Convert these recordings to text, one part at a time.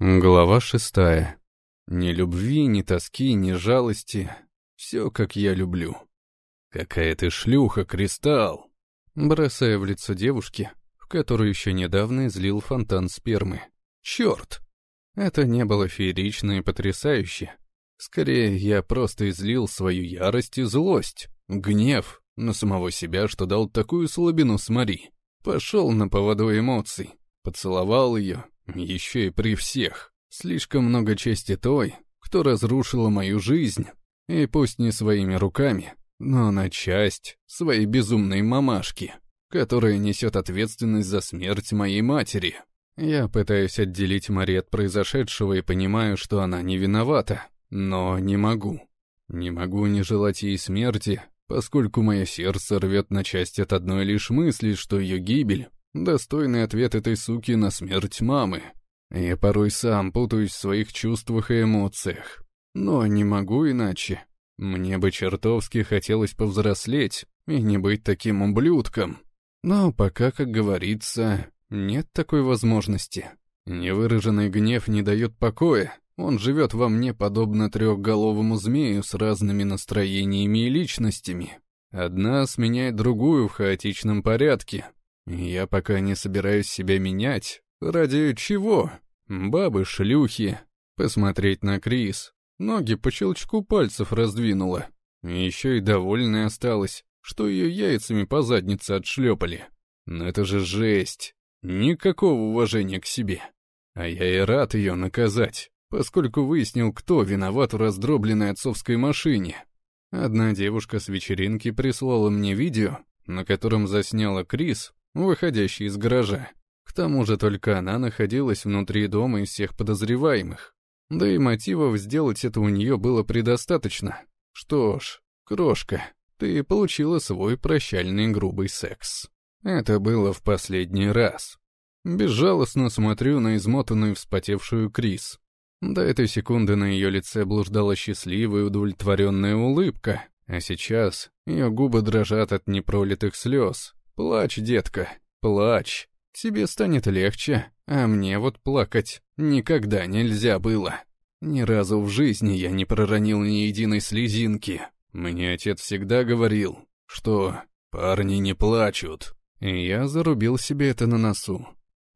Глава шестая. Ни любви, ни тоски, ни жалости. Все, как я люблю. Какая ты шлюха, Кристалл! Бросая в лицо девушки, в которую еще недавно излил фонтан спермы. Черт! Это не было феерично и потрясающе. Скорее, я просто излил свою ярость и злость, гнев на самого себя, что дал такую слабину с Мари. Пошел на поводу эмоций, поцеловал ее, еще и при всех. Слишком много чести той, кто разрушила мою жизнь. И пусть не своими руками, но на часть своей безумной мамашки, которая несет ответственность за смерть моей матери. Я пытаюсь отделить Мари от произошедшего и понимаю, что она не виновата, но не могу. Не могу не желать ей смерти, поскольку мое сердце рвет на части от одной лишь мысли, что ее гибель Достойный ответ этой суки на смерть мамы. Я порой сам путаюсь в своих чувствах и эмоциях. Но не могу иначе. Мне бы чертовски хотелось повзрослеть и не быть таким ублюдком. Но пока, как говорится, нет такой возможности. Невыраженный гнев не дает покоя. Он живет во мне подобно трехголовому змею с разными настроениями и личностями. Одна сменяет другую в хаотичном порядке, я пока не собираюсь себя менять. Ради чего? Бабы-шлюхи. Посмотреть на Крис. Ноги по щелчку пальцев раздвинула. Еще и довольная осталась, что ее яйцами по заднице отшлепали. Но это же жесть. Никакого уважения к себе. А я и рад ее наказать, поскольку выяснил, кто виноват в раздробленной отцовской машине. Одна девушка с вечеринки прислала мне видео, на котором засняла Крис, выходящей из гаража. К тому же только она находилась внутри дома из всех подозреваемых. Да и мотивов сделать это у нее было предостаточно. Что ж, крошка, ты получила свой прощальный грубый секс. Это было в последний раз. Безжалостно смотрю на измотанную вспотевшую Крис. До этой секунды на ее лице блуждала счастливая удовлетворенная улыбка, а сейчас ее губы дрожат от непролитых слез, Плачь, детка, плачь. Тебе станет легче, а мне вот плакать никогда нельзя было. Ни разу в жизни я не проронил ни единой слезинки. Мне отец всегда говорил, что парни не плачут. И я зарубил себе это на носу.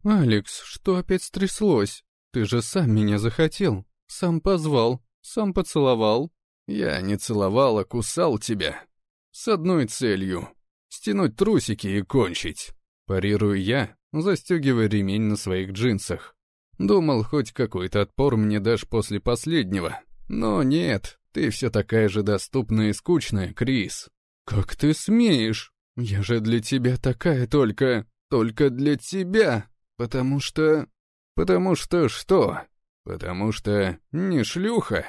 «Алекс, что опять стряслось? Ты же сам меня захотел, сам позвал, сам поцеловал». «Я не целовал, а кусал тебя. С одной целью стянуть трусики и кончить. Парирую я, застегивая ремень на своих джинсах. Думал, хоть какой-то отпор мне дашь после последнего. Но нет, ты все такая же доступная и скучная, Крис. Как ты смеешь? Я же для тебя такая только... Только для тебя. Потому что... Потому что что? Потому что не шлюха.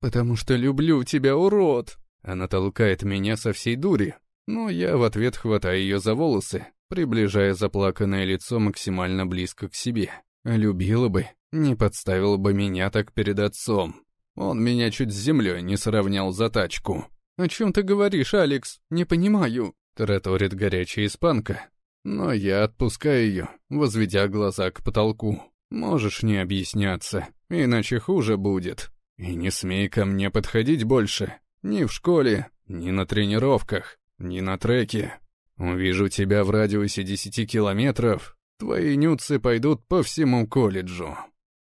Потому что люблю тебя, урод. Она толкает меня со всей дури, но я в ответ хватаю ее за волосы, приближая заплаканное лицо максимально близко к себе. Любила бы, не подставила бы меня так перед отцом. Он меня чуть с землей не сравнял за тачку. «О чем ты говоришь, Алекс? Не понимаю», — тараторит горячая испанка. Но я отпускаю ее, возведя глаза к потолку. «Можешь не объясняться, иначе хуже будет. И не смей ко мне подходить больше. Ни в школе, ни на тренировках. Не на треке. Увижу тебя в радиусе десяти километров, твои нюцы пойдут по всему колледжу.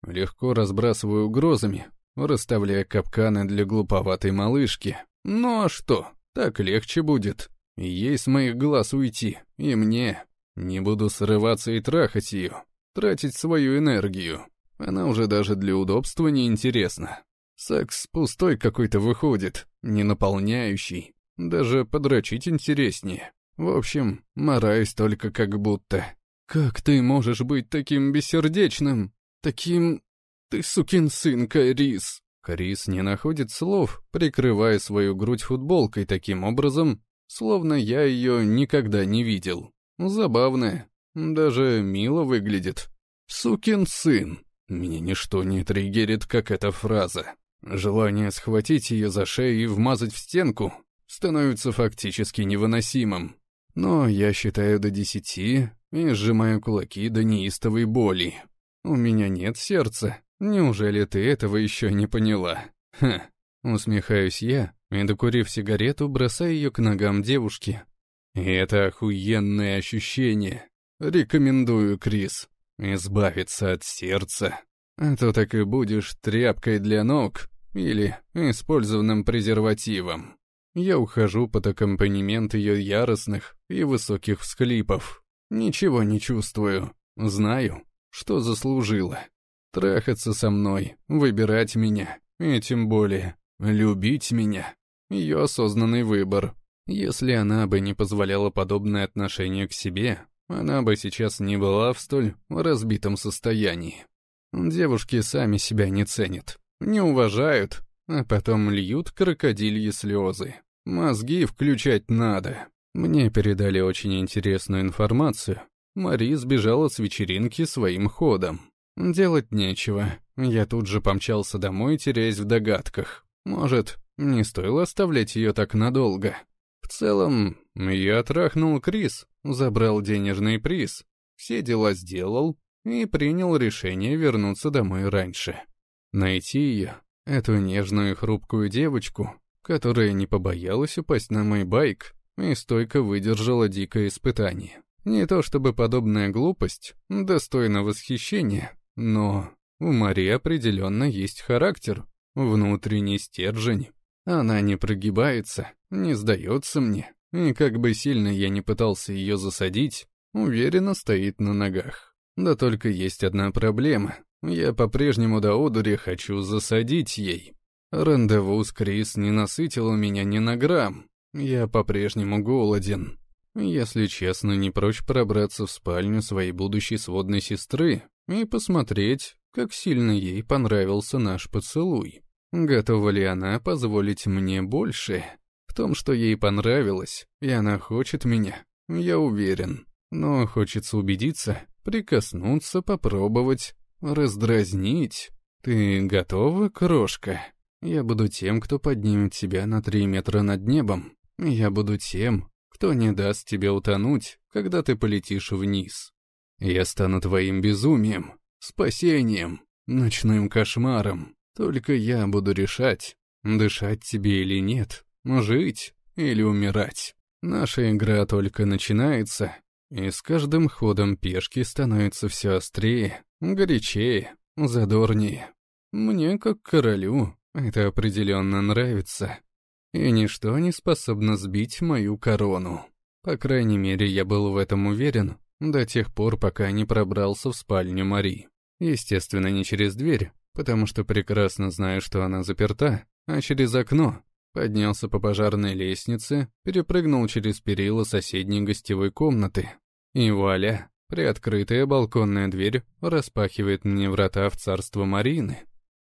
Легко разбрасываю угрозами, расставляя капканы для глуповатой малышки. Ну а что, так легче будет. Ей с моих глаз уйти, и мне. Не буду срываться и трахать ее, тратить свою энергию. Она уже даже для удобства не интересна. Секс пустой какой-то выходит, не наполняющий. Даже подрочить интереснее. В общем, мораюсь только как будто. Как ты можешь быть таким бессердечным? Таким... Ты сукин сын, Кайрис. Крис не находит слов, прикрывая свою грудь футболкой таким образом, словно я ее никогда не видел. Забавно, даже мило выглядит. «Сукин сын». Меня ничто не триггерит, как эта фраза. Желание схватить ее за шею и вмазать в стенку становится фактически невыносимым. Но я считаю до десяти и сжимаю кулаки до неистовой боли. У меня нет сердца, Неужели ты этого еще не поняла? Ха, усмехаюсь я, и, докурив сигарету, бросаю ее к ногам девушки. И это охуенное ощущение. Рекомендую, Крис, избавиться от сердца. А то так и будешь тряпкой для ног или использованным презервативом. Я ухожу под аккомпанемент ее яростных и высоких всхлипов. Ничего не чувствую. Знаю, что заслужила. Трахаться со мной, выбирать меня, и тем более любить меня. Ее осознанный выбор. Если она бы не позволяла подобное отношение к себе, она бы сейчас не была в столь разбитом состоянии. Девушки сами себя не ценят, не уважают, а потом льют крокодильи слезы. Мозги включать надо. Мне передали очень интересную информацию. Мари сбежала с вечеринки своим ходом. Делать нечего. Я тут же помчался домой, теряясь в догадках. Может, не стоило оставлять ее так надолго. В целом, я трахнул Крис, забрал денежный приз, все дела сделал и принял решение вернуться домой раньше. Найти ее, эту нежную хрупкую девочку, которая не побоялась упасть на мой байк и стойко выдержала дикое испытание. Не то чтобы подобная глупость достойна восхищения, но у Марии определенно есть характер, внутренний стержень. Она не прогибается, не сдается мне, и как бы сильно я не пытался ее засадить, уверенно стоит на ногах. Да только есть одна проблема. Я по-прежнему до одури хочу засадить ей. Рандеву с Крис не насытило меня ни на грамм. Я по-прежнему голоден. Если честно, не прочь пробраться в спальню своей будущей сводной сестры и посмотреть, как сильно ей понравился наш поцелуй. Готова ли она позволить мне больше? В том, что ей понравилось, и она хочет меня, я уверен. Но хочется убедиться, прикоснуться, попробовать, раздразнить. Ты готова, крошка? Я буду тем, кто поднимет тебя на три метра над небом. Я буду тем, кто не даст тебе утонуть, когда ты полетишь вниз. Я стану твоим безумием, спасением, ночным кошмаром. Только я буду решать, дышать тебе или нет, жить или умирать. Наша игра только начинается, и с каждым ходом пешки становится все острее, горячее, задорнее. Мне, как королю, это определенно нравится. И ничто не способно сбить мою корону. По крайней мере, я был в этом уверен до тех пор, пока не пробрался в спальню Мари. Естественно, не через дверь, потому что прекрасно знаю, что она заперта, а через окно. Поднялся по пожарной лестнице, перепрыгнул через перила соседней гостевой комнаты. И вуаля, приоткрытая балконная дверь распахивает мне врата в царство Марины.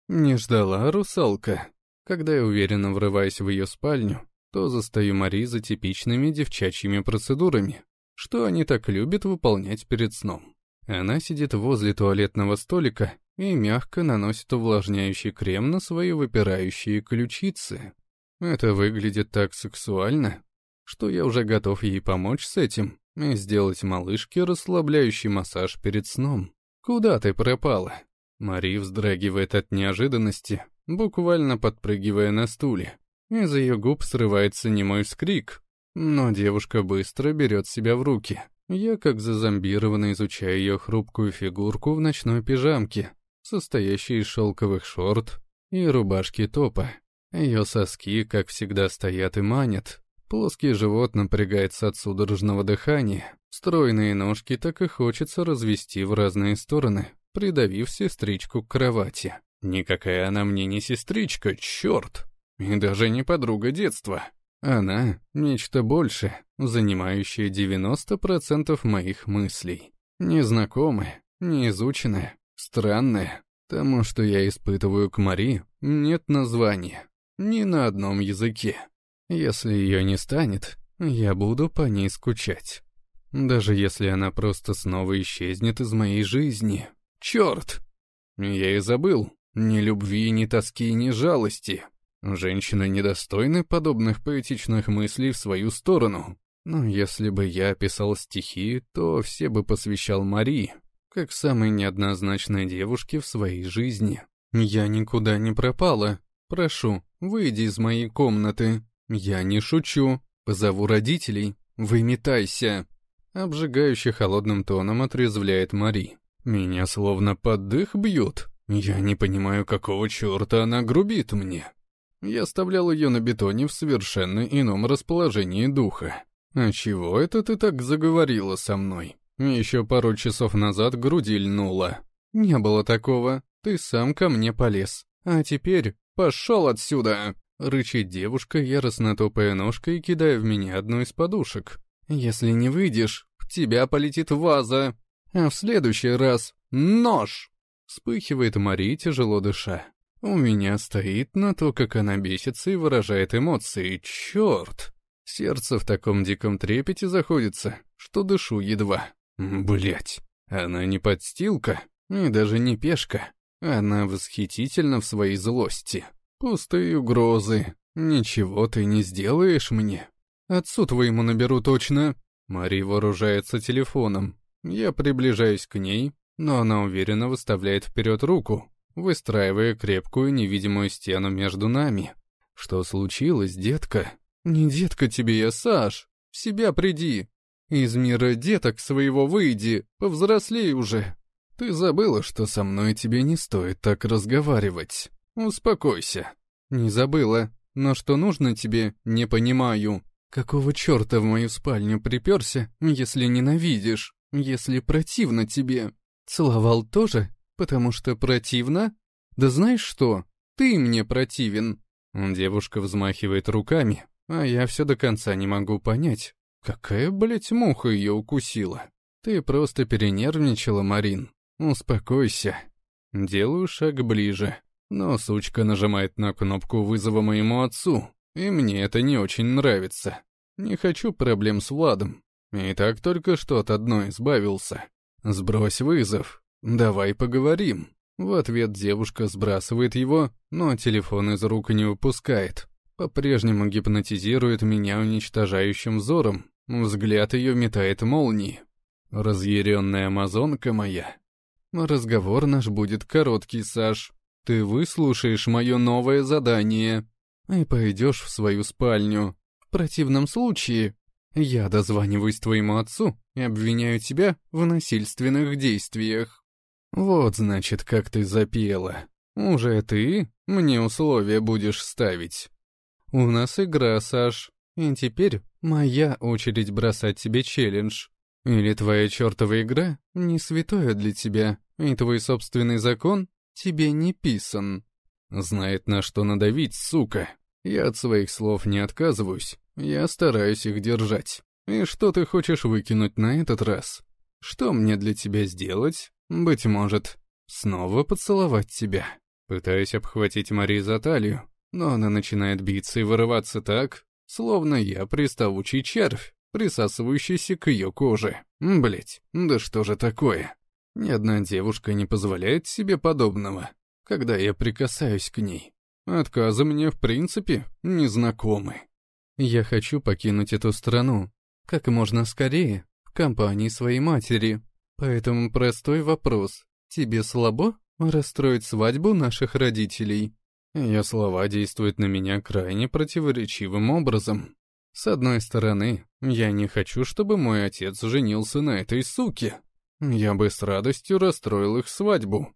Не ждала русалка. Когда я уверенно врываюсь в ее спальню, то застаю Мари за типичными девчачьими процедурами, что они так любят выполнять перед сном. Она сидит возле туалетного столика и мягко наносит увлажняющий крем на свои выпирающие ключицы. Это выглядит так сексуально, что я уже готов ей помочь с этим и сделать малышке расслабляющий массаж перед сном. «Куда ты пропала?» Мари вздрагивает от неожиданности, буквально подпрыгивая на стуле. Из ее губ срывается немой вскрик, но девушка быстро берет себя в руки. Я как зазомбированно изучаю ее хрупкую фигурку в ночной пижамке, состоящей из шелковых шорт и рубашки топа. Ее соски, как всегда, стоят и манят. Плоский живот напрягается от судорожного дыхания. Стройные ножки так и хочется развести в разные стороны, придавив сестричку к кровати. Никакая она мне не сестричка, черт! И даже не подруга детства. Она — нечто большее, занимающее 90% моих мыслей. Незнакомое, неизученное, странное. Тому, что я испытываю к Мари, нет названия. Ни на одном языке. Если ее не станет, я буду по ней скучать. Даже если она просто снова исчезнет из моей жизни. Черт! Я и забыл. Ни любви, ни тоски, ни жалости. Женщины недостойны подобных поэтичных мыслей в свою сторону. Но если бы я писал стихи, то все бы посвящал Мари, как самой неоднозначной девушке в своей жизни. «Я никуда не пропала. Прошу, выйди из моей комнаты. Я не шучу. Позову родителей. Выметайся!» Обжигающе холодным тоном отрезвляет Мари. «Меня словно под дых бьют. Я не понимаю, какого черта она грубит мне. Я оставлял ее на бетоне в совершенно ином расположении духа. А чего это ты так заговорила со мной? Еще пару часов назад груди льнула. Не было такого. Ты сам ко мне полез. А теперь пошел отсюда!» Рычит девушка, яростно топая ножкой и кидая в меня одну из подушек. «Если не выйдешь, в тебя полетит ваза. А в следующий раз — нож!» Вспыхивает Мари, тяжело дыша. У меня стоит на то, как она бесится и выражает эмоции. Черт! Сердце в таком диком трепете заходится, что дышу едва. Блять, она не подстилка и даже не пешка. Она восхитительна в своей злости. Пустые угрозы. Ничего ты не сделаешь мне. Отцу твоему наберу точно. Мари вооружается телефоном. Я приближаюсь к ней, но она уверенно выставляет вперед руку, выстраивая крепкую невидимую стену между нами. «Что случилось, детка?» «Не детка тебе я, Саш. В себя приди. Из мира деток своего выйди, повзрослей уже. Ты забыла, что со мной тебе не стоит так разговаривать. Успокойся». «Не забыла. Но что нужно тебе, не понимаю. Какого черта в мою спальню приперся, если ненавидишь, если противно тебе? Целовал тоже, потому что противно? Да знаешь что, ты мне противен. Девушка взмахивает руками, а я все до конца не могу понять, какая, блядь, муха ее укусила. Ты просто перенервничала, Марин. Успокойся. Делаю шаг ближе, но сучка нажимает на кнопку вызова моему отцу, и мне это не очень нравится. Не хочу проблем с Владом. И так только что от одной избавился. «Сбрось вызов. Давай поговорим». В ответ девушка сбрасывает его, но телефон из рук не выпускает. По-прежнему гипнотизирует меня уничтожающим взором. Взгляд ее метает молнии. Разъяренная амазонка моя. Разговор наш будет короткий, Саш. Ты выслушаешь мое новое задание и пойдешь в свою спальню. В противном случае я дозваниваюсь твоему отцу и обвиняю тебя в насильственных действиях. Вот, значит, как ты запела. Уже ты мне условия будешь ставить. У нас игра, Саш, и теперь моя очередь бросать тебе челлендж. Или твоя чертова игра не святое для тебя, и твой собственный закон тебе не писан. Знает, на что надавить, сука. Я от своих слов не отказываюсь, я стараюсь их держать. И что ты хочешь выкинуть на этот раз? Что мне для тебя сделать? Быть может, снова поцеловать тебя. Пытаюсь обхватить Мари за талию, но она начинает биться и вырываться так, словно я приставучий червь, присасывающийся к ее коже. Блять, да что же такое? Ни одна девушка не позволяет себе подобного, когда я прикасаюсь к ней. Отказы мне в принципе незнакомы. Я хочу покинуть эту страну как можно скорее, в компании своей матери. Поэтому простой вопрос. Тебе слабо расстроить свадьбу наших родителей? Ее слова действуют на меня крайне противоречивым образом. С одной стороны, я не хочу, чтобы мой отец женился на этой суке. Я бы с радостью расстроил их свадьбу.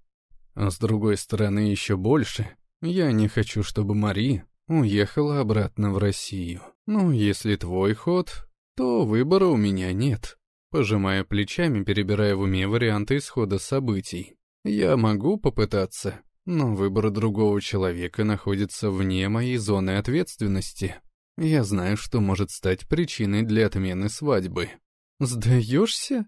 А с другой стороны, еще больше, я не хочу, чтобы Мари уехала обратно в Россию. Ну, если твой ход, то выбора у меня нет. Пожимая плечами, перебирая в уме варианты исхода событий. Я могу попытаться, но выбор другого человека находится вне моей зоны ответственности. Я знаю, что может стать причиной для отмены свадьбы. «Сдаешься?»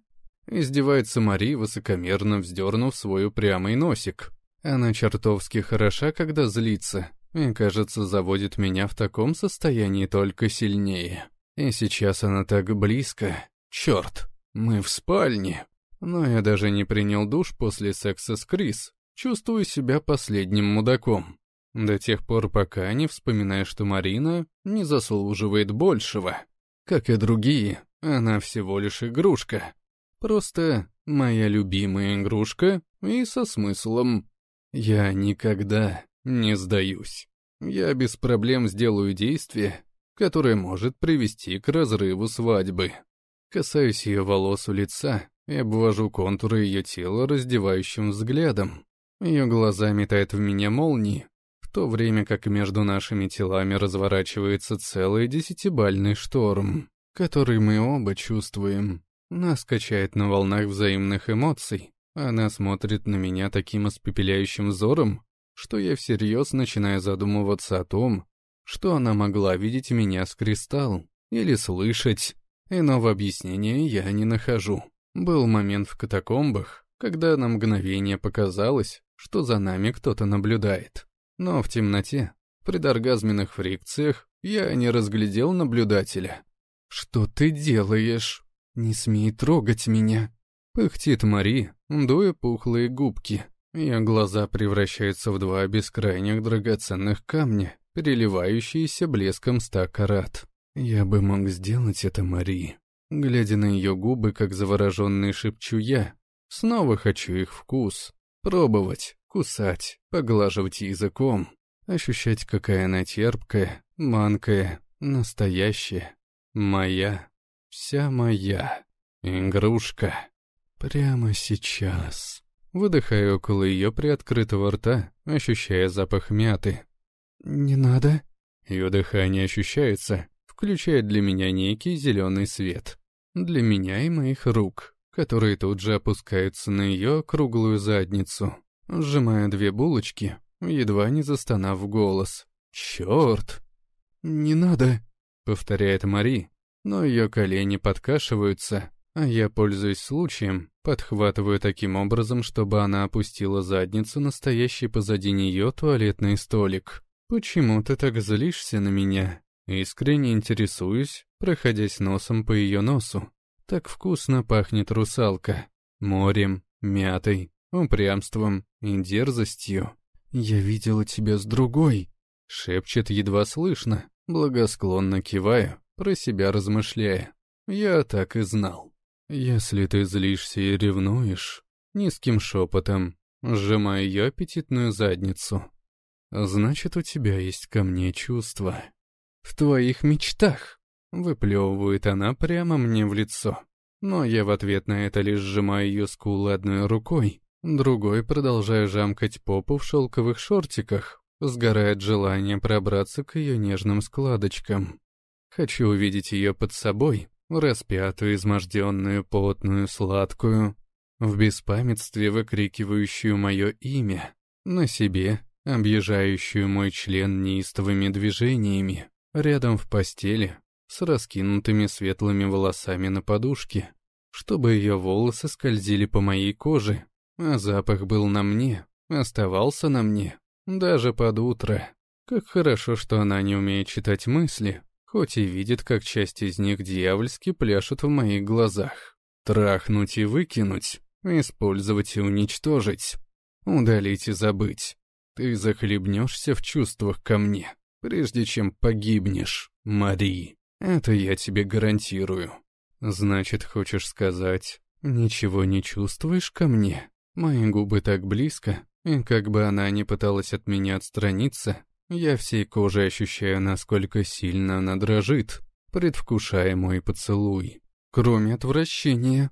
Издевается Мари, высокомерно вздернув свой упрямый носик. Она чертовски хороша, когда злится, и, кажется, заводит меня в таком состоянии только сильнее. И сейчас она так близко. Черт, мы в спальне. Но я даже не принял душ после секса с Крис. Чувствую себя последним мудаком. До тех пор, пока не вспоминаю, что Марина не заслуживает большего. Как и другие, она всего лишь игрушка. Просто моя любимая игрушка и со смыслом. Я никогда не сдаюсь. Я без проблем сделаю действие, которое может привести к разрыву свадьбы. Касаюсь ее волос у лица и обвожу контуры ее тела раздевающим взглядом. Ее глаза метают в меня молнии, в то время как между нашими телами разворачивается целый десятибальный шторм, который мы оба чувствуем. Нас качает на волнах взаимных эмоций. Она смотрит на меня таким испепеляющим взором, что я всерьез начинаю задумываться о том, что она могла видеть меня с кристалл или слышать. Иного объяснения я не нахожу. Был момент в катакомбах, когда на мгновение показалось, что за нами кто-то наблюдает. Но в темноте, при оргазменных фрикциях, я не разглядел наблюдателя. «Что ты делаешь?» «Не смей трогать меня!» Пыхтит Мари, дуя пухлые губки. Ее глаза превращаются в два бескрайних драгоценных камня, переливающиеся блеском ста карат. «Я бы мог сделать это, Мари». Глядя на ее губы, как завороженный шепчу я, снова хочу их вкус. Пробовать, кусать, поглаживать языком, ощущать, какая она терпкая, манкая, настоящая, моя. Вся моя. Игрушка. Прямо сейчас. Выдыхаю около ее приоткрытого рта, ощущая запах мяты. «Не надо». Ее дыхание ощущается, включая для меня некий зеленый свет. Для меня и моих рук, которые тут же опускаются на ее круглую задницу, сжимая две булочки, едва не застонав голос. «Черт!» «Не надо», — повторяет Мари, но ее колени подкашиваются, а я, пользуясь случаем, подхватываю таким образом, чтобы она опустила задницу на стоящий позади нее туалетный столик. «Почему ты так злишься на меня?» Искренне интересуюсь, проходясь носом по ее носу. Так вкусно пахнет русалка. Морем, мятой, упрямством и дерзостью. «Я видела тебя с другой», — шепчет едва слышно, благосклонно киваю про себя размышляя. Я так и знал. Если ты злишься и ревнуешь, низким шепотом, сжимая ее аппетитную задницу, значит, у тебя есть ко мне чувства. В твоих мечтах, выплевывает она прямо мне в лицо. Но я в ответ на это лишь сжимаю ее скулы одной рукой, другой продолжаю жамкать попу в шелковых шортиках, сгорает желание пробраться к ее нежным складочкам. Хочу увидеть ее под собой, распятую, изможденную, потную, сладкую, в беспамятстве выкрикивающую мое имя, на себе, объезжающую мой член неистовыми движениями, рядом в постели, с раскинутыми светлыми волосами на подушке, чтобы ее волосы скользили по моей коже, а запах был на мне, оставался на мне, даже под утро. Как хорошо, что она не умеет читать мысли, хоть и видит, как часть из них дьявольски пляшут в моих глазах. Трахнуть и выкинуть, использовать и уничтожить, удалить и забыть. Ты захлебнешься в чувствах ко мне, прежде чем погибнешь, Мари. Это я тебе гарантирую. Значит, хочешь сказать, ничего не чувствуешь ко мне? Мои губы так близко, и как бы она ни пыталась от меня отстраниться, я всей кожей ощущаю, насколько сильно она дрожит, предвкушая мой поцелуй. Кроме отвращения.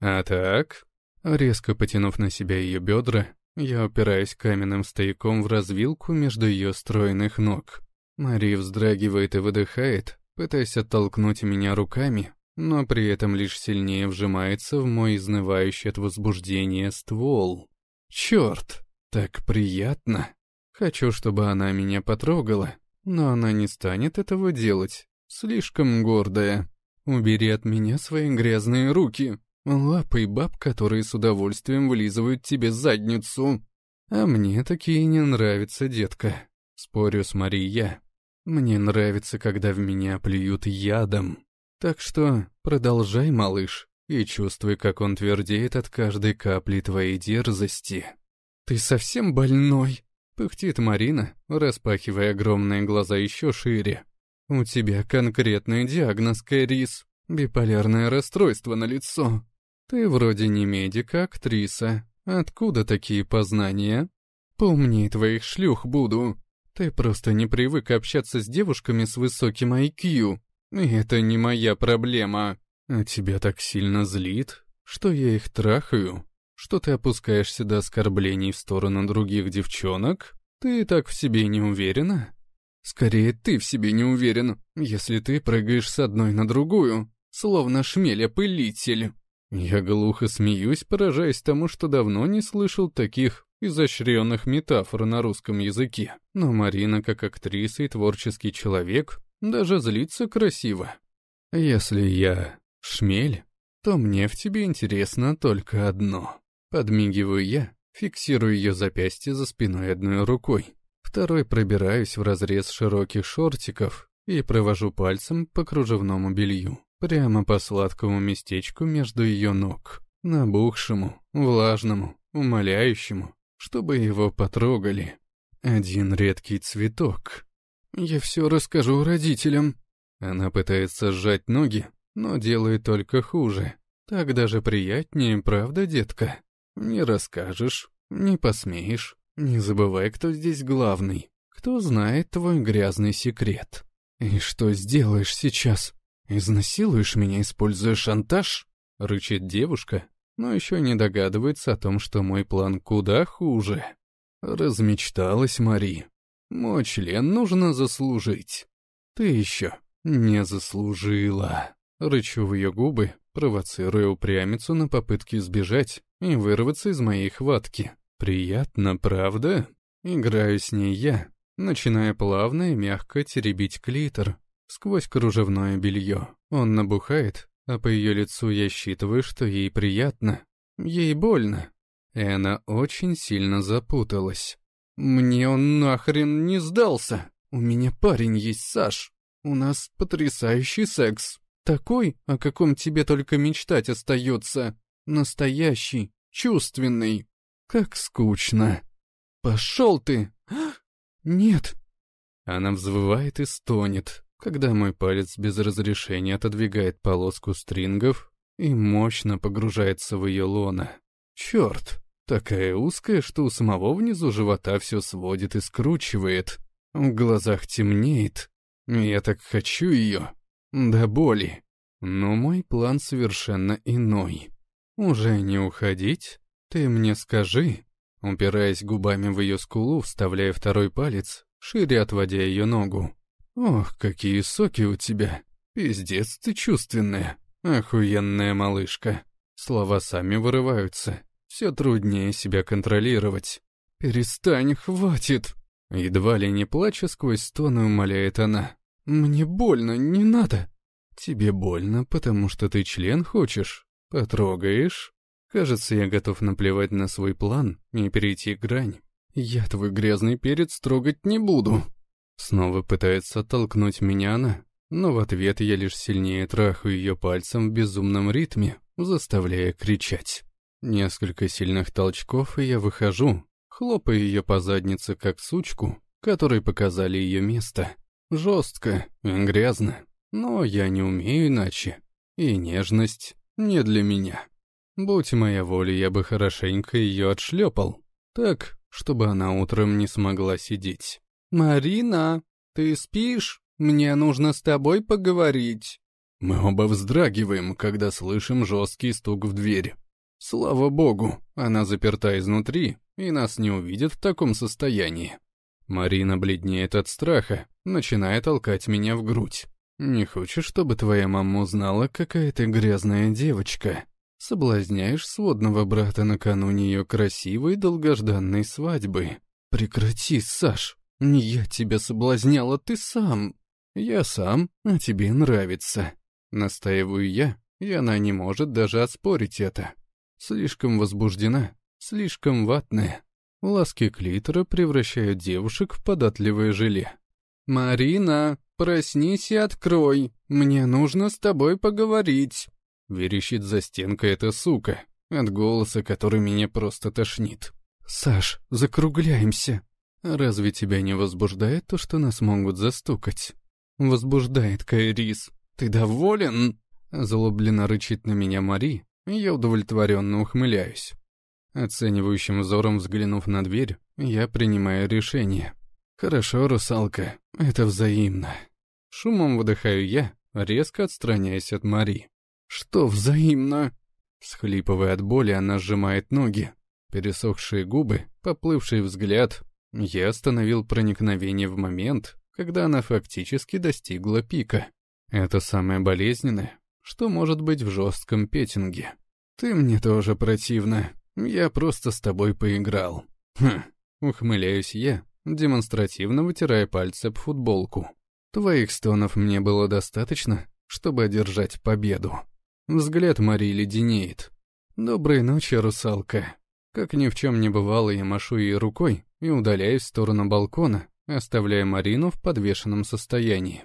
А так, резко потянув на себя ее бедра, я упираюсь каменным стояком в развилку между ее стройных ног. Мари вздрагивает и выдыхает, пытаясь оттолкнуть меня руками, но при этом лишь сильнее вжимается в мой изнывающий от возбуждения ствол. Черт, так приятно. Хочу, чтобы она меня потрогала, но она не станет этого делать. Слишком гордая. Убери от меня свои грязные руки. Лапы баб, которые с удовольствием вылизывают тебе задницу. А мне такие не нравятся, детка. Спорю с Мария. Мне нравится, когда в меня плюют ядом. Так что продолжай, малыш, и чувствуй, как он твердеет от каждой капли твоей дерзости. Ты совсем больной? Пыхтит Марина, распахивая огромные глаза еще шире. «У тебя конкретный диагноз, Кэрис. Биполярное расстройство на лицо. Ты вроде не медик, а актриса. Откуда такие познания? Поумней твоих шлюх буду. Ты просто не привык общаться с девушками с высоким IQ. И это не моя проблема. А тебя так сильно злит, что я их трахаю, что ты опускаешься до оскорблений в сторону других девчонок? Ты так в себе не уверена? Скорее, ты в себе не уверен, если ты прыгаешь с одной на другую, словно шмеля-пылитель. Я глухо смеюсь, поражаясь тому, что давно не слышал таких изощренных метафор на русском языке. Но Марина, как актриса и творческий человек, даже злится красиво. Если я шмель, то мне в тебе интересно только одно. Подмигиваю я, фиксирую ее запястье за спиной одной рукой. Второй пробираюсь в разрез широких шортиков и провожу пальцем по кружевному белью. Прямо по сладкому местечку между ее ног, набухшему, влажному, умоляющему, чтобы его потрогали. Один редкий цветок. Я все расскажу родителям. Она пытается сжать ноги, но делает только хуже. Так даже приятнее, правда, детка? Не расскажешь, не посмеешь. Не забывай, кто здесь главный, кто знает твой грязный секрет. И что сделаешь сейчас? «Изнасилуешь меня, используя шантаж?» — рычит девушка, но еще не догадывается о том, что мой план куда хуже. Размечталась Мари. Мой член нужно заслужить. Ты еще не заслужила. Рычу в ее губы, провоцируя упрямицу на попытки сбежать и вырваться из моей хватки. Приятно, правда? Играю с ней я, начиная плавно и мягко теребить клитор, сквозь кружевное белье. Он набухает, а по ее лицу я считываю, что ей приятно. Ей больно. И она очень сильно запуталась. «Мне он нахрен не сдался. У меня парень есть, Саш. У нас потрясающий секс. Такой, о каком тебе только мечтать остается. Настоящий, чувственный. Как скучно. Пошел ты! Нет!» Она взвывает и стонет, когда мой палец без разрешения отодвигает полоску стрингов и мощно погружается в ее лоно. Черт, такая узкая, что у самого внизу живота все сводит и скручивает. В глазах темнеет. Я так хочу ее. До боли. Но мой план совершенно иной. Уже не уходить? Ты мне скажи. Упираясь губами в ее скулу, вставляя второй палец, шире отводя ее ногу. «Ох, какие соки у тебя! Пиздец ты чувственная, охуенная малышка!» Слова сами вырываются, все труднее себя контролировать. «Перестань, хватит!» Едва ли не плача сквозь стоны умоляет она. «Мне больно, не надо!» «Тебе больно, потому что ты член хочешь? Потрогаешь?» Кажется, я готов наплевать на свой план и перейти грань. Я твой грязный перец трогать не буду. Снова пытается оттолкнуть меня она, но в ответ я лишь сильнее трахаю ее пальцем в безумном ритме, заставляя кричать. Несколько сильных толчков, и я выхожу, хлопая ее по заднице, как сучку, которой показали ее место. Жестко грязно, но я не умею иначе. И нежность не для меня. Будь моя воля, я бы хорошенько ее отшлепал, так, чтобы она утром не смогла сидеть. «Марина, ты спишь? Мне нужно с тобой поговорить». Мы оба вздрагиваем, когда слышим жесткий стук в дверь. Слава богу, она заперта изнутри, и нас не увидят в таком состоянии. Марина бледнеет от страха, начиная толкать меня в грудь. «Не хочешь, чтобы твоя мама узнала, какая ты грязная девочка? Соблазняешь сводного брата накануне ее красивой долгожданной свадьбы? Прекрати, Саш, «Не я тебя соблазняла, ты сам». «Я сам, а тебе нравится». Настаиваю я, и она не может даже оспорить это. Слишком возбуждена, слишком ватная. Ласки клитора превращают девушек в податливое желе. «Марина, проснись и открой, мне нужно с тобой поговорить», — верещит за стенкой эта сука, от голоса который меня просто тошнит. «Саш, закругляемся», Разве тебя не возбуждает то, что нас могут застукать? Возбуждает, Кайрис. Ты доволен? Злобленно рычит на меня Мари, я удовлетворенно ухмыляюсь. Оценивающим взором взглянув на дверь, я принимаю решение. «Хорошо, русалка, это взаимно». Шумом выдыхаю я, резко отстраняясь от Мари. «Что взаимно?» Схлипывая от боли, она сжимает ноги. Пересохшие губы, поплывший взгляд. Я остановил проникновение в момент, когда она фактически достигла пика. Это самое болезненное, что может быть в жестком петинге. Ты мне тоже противна. Я просто с тобой поиграл. Хм, ухмыляюсь я, демонстративно вытирая пальцы об футболку. Твоих стонов мне было достаточно, чтобы одержать победу. Взгляд Марии леденеет. «Доброй ночи, русалка». Как ни в чем не бывало, я машу ей рукой и удаляюсь в сторону балкона, оставляя Марину в подвешенном состоянии.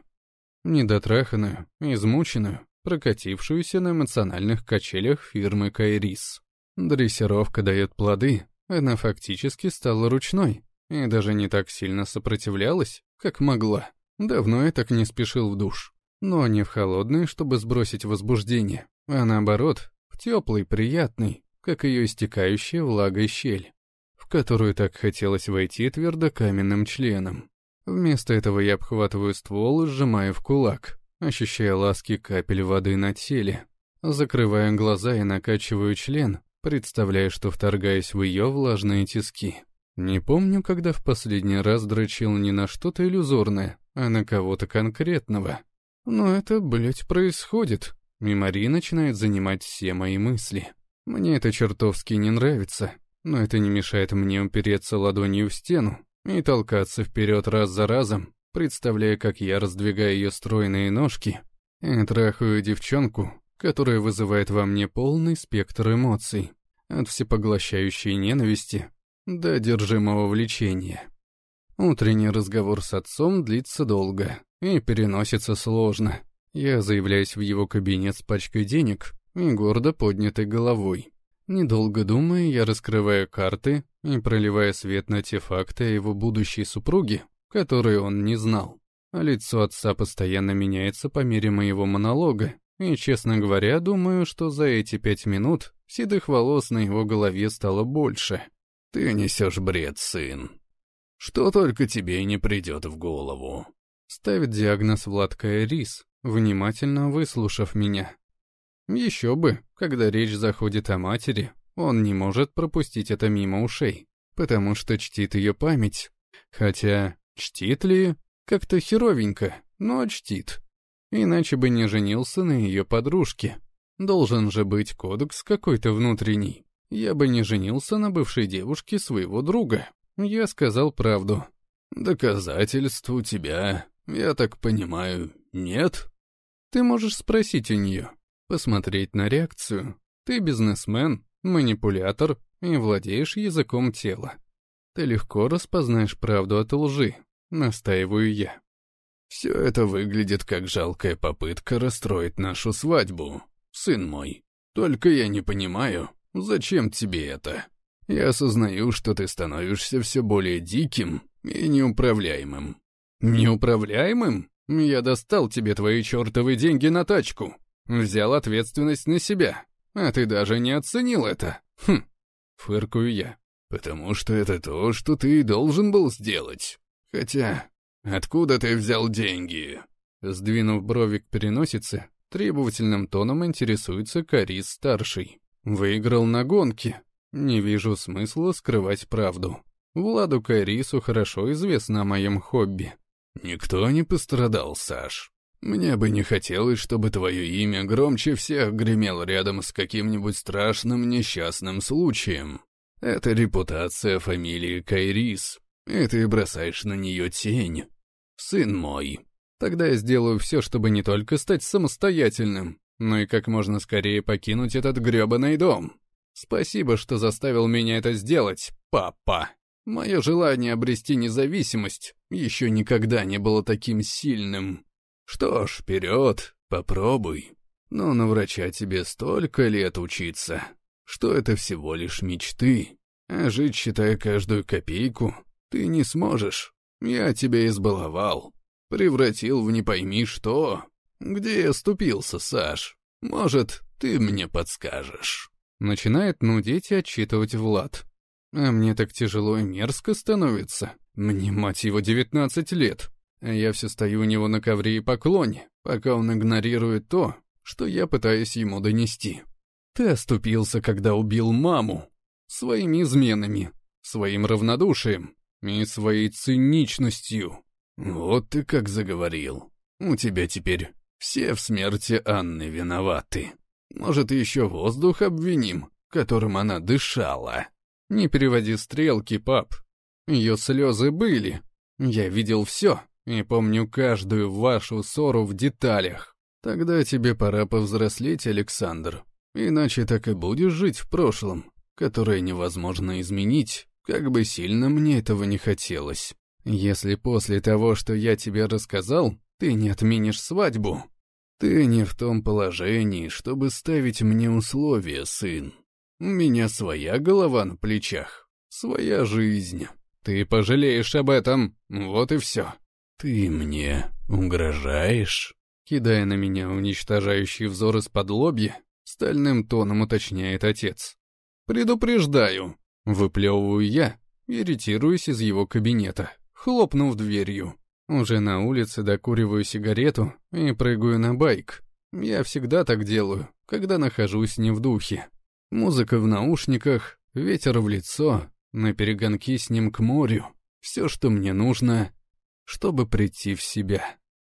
Недотраханную, измученную, прокатившуюся на эмоциональных качелях фирмы Кайрис. Дрессировка дает плоды, она фактически стала ручной и даже не так сильно сопротивлялась, как могла. Давно я так не спешил в душ. Но не в холодный, чтобы сбросить возбуждение, а наоборот, в теплый, приятный, как ее истекающая влагой щель, в которую так хотелось войти твердокаменным членом. Вместо этого я обхватываю ствол и сжимаю в кулак, ощущая ласки капель воды на теле. Закрываю глаза и накачиваю член, представляя, что вторгаюсь в ее влажные тиски. Не помню, когда в последний раз дрочил не на что-то иллюзорное, а на кого-то конкретного. Но это, блядь, происходит, и Мари начинает занимать все мои мысли. Мне это чертовски не нравится, но это не мешает мне упереться ладонью в стену и толкаться вперед раз за разом, представляя, как я раздвигаю ее стройные ножки и трахаю девчонку, которая вызывает во мне полный спектр эмоций, от всепоглощающей ненависти до одержимого влечения. Утренний разговор с отцом длится долго и переносится сложно. Я заявляюсь в его кабинет с пачкой денег и гордо поднятой головой. Недолго думая, я раскрываю карты и проливаю свет на те факты о его будущей супруге, которые он не знал. Лицо отца постоянно меняется по мере моего монолога, и, честно говоря, думаю, что за эти пять минут седых волос на его голове стало больше. «Ты несешь бред, сын. Что только тебе не придет в голову». Ставит диагноз Влад Рис, внимательно выслушав меня. Еще бы, когда речь заходит о матери, он не может пропустить это мимо ушей, потому что чтит ее память. Хотя, чтит ли? Как-то херовенько, но чтит. Иначе бы не женился на ее подружке. Должен же быть кодекс какой-то внутренний. Я бы не женился на бывшей девушке своего друга. Я сказал правду. Доказательств у тебя, я так понимаю, нет? Ты можешь спросить у нее посмотреть на реакцию. Ты бизнесмен, манипулятор и владеешь языком тела. Ты легко распознаешь правду от лжи, настаиваю я. Все это выглядит как жалкая попытка расстроить нашу свадьбу, сын мой. Только я не понимаю, зачем тебе это? Я осознаю, что ты становишься все более диким и неуправляемым. Неуправляемым? Я достал тебе твои чертовы деньги на тачку. Взял ответственность на себя. А ты даже не оценил это. Хм, фыркую я. Потому что это то, что ты должен был сделать. Хотя, откуда ты взял деньги? Сдвинув брови к переносице, требовательным тоном интересуется Карис-старший. Выиграл на гонке. Не вижу смысла скрывать правду. Владу Карису хорошо известно о моем хобби. Никто не пострадал, Саш. Мне бы не хотелось, чтобы твое имя громче всех гремело рядом с каким-нибудь страшным несчастным случаем. Это репутация фамилии Кайрис, и ты бросаешь на нее тень. Сын мой. Тогда я сделаю все, чтобы не только стать самостоятельным, но и как можно скорее покинуть этот грёбаный дом. Спасибо, что заставил меня это сделать, папа. Мое желание обрести независимость еще никогда не было таким сильным. Что ж, вперед, попробуй. Но на врача тебе столько лет учиться, что это всего лишь мечты. А жить, считая каждую копейку, ты не сможешь. Я тебя избаловал, превратил в не пойми что. Где я ступился, Саш? Может, ты мне подскажешь». Начинает нудеть и отчитывать Влад. А мне так тяжело и мерзко становится. Мне, мать его, девятнадцать лет. А я все стою у него на ковре и поклоне, пока он игнорирует то, что я пытаюсь ему донести. Ты оступился, когда убил маму. Своими изменами, своим равнодушием и своей циничностью. Вот ты как заговорил. У тебя теперь все в смерти Анны виноваты. Может, еще воздух обвиним, которым она дышала. Не переводи стрелки, пап. Ее слезы были. Я видел все и помню каждую вашу ссору в деталях. Тогда тебе пора повзрослеть, Александр. Иначе так и будешь жить в прошлом, которое невозможно изменить, как бы сильно мне этого не хотелось. Если после того, что я тебе рассказал, ты не отменишь свадьбу, ты не в том положении, чтобы ставить мне условия, сын. У меня своя голова на плечах, своя жизнь. Ты пожалеешь об этом, вот и все. Ты мне угрожаешь? Кидая на меня уничтожающий взор из-под лобья, стальным тоном уточняет отец. «Предупреждаю!» — выплевываю я, иритируясь из его кабинета, хлопнув дверью. Уже на улице докуриваю сигарету и прыгаю на байк. Я всегда так делаю, когда нахожусь не в духе. Музыка в наушниках, ветер в лицо, на перегонки с ним к морю. Все, что мне нужно, чтобы прийти в себя.